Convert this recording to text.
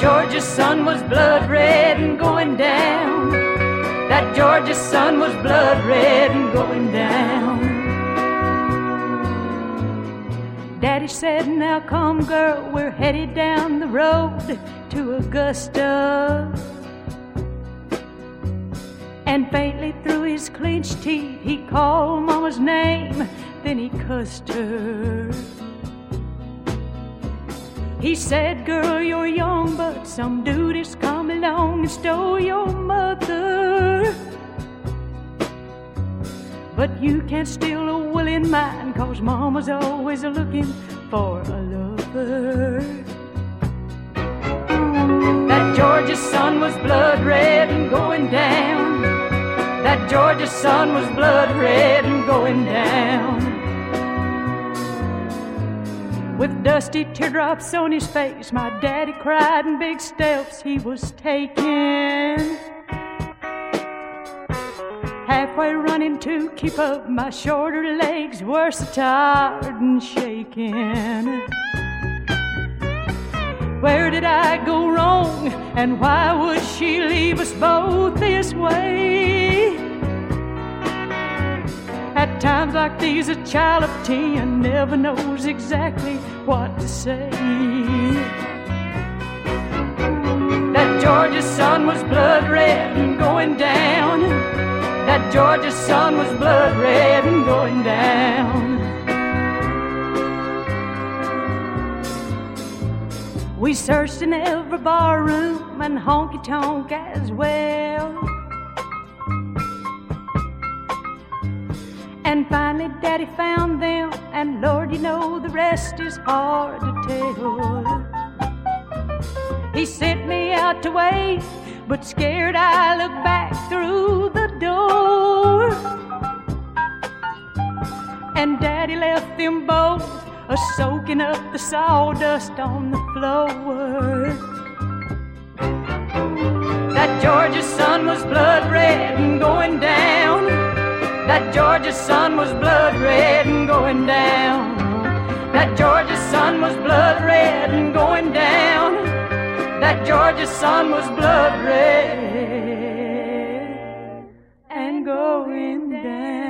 Georgia sun was blood red and going down. That Georgia sun was blood red and going down. Daddy said, Now come, girl, we're headed down the road to Augusta. And faintly through his clenched teeth, he called Mama's name, then he cussed her. He said, Girl, you're young, but some dude has come along and stole your mother. But you can't steal a willing mind, cause Mama's always looking for a lover. That Georgia sun was blood red and going down. That Georgia sun was blood red and going down. With dusty teardrops on his face, my daddy cried in big steps he was taking. Halfway running to keep up, my shorter legs were so tired and shaking. Where did I go wrong, and why would she leave us both this way? Times like these, a child of ten never knows exactly what to say. That Georgia sun was blood red and going down. That Georgia sun was blood red and going down. We searched in every bar room and honky tonk as well. And finally, Daddy found them, and Lord, you know the rest is hard to tell. He sent me out to wait, but scared I looked back through the door. And Daddy left them both a soaking up the sawdust on the floor. That Georgia sun was blood red and going down. That Georgia sun was blood red and going down. That Georgia sun was blood red and going down.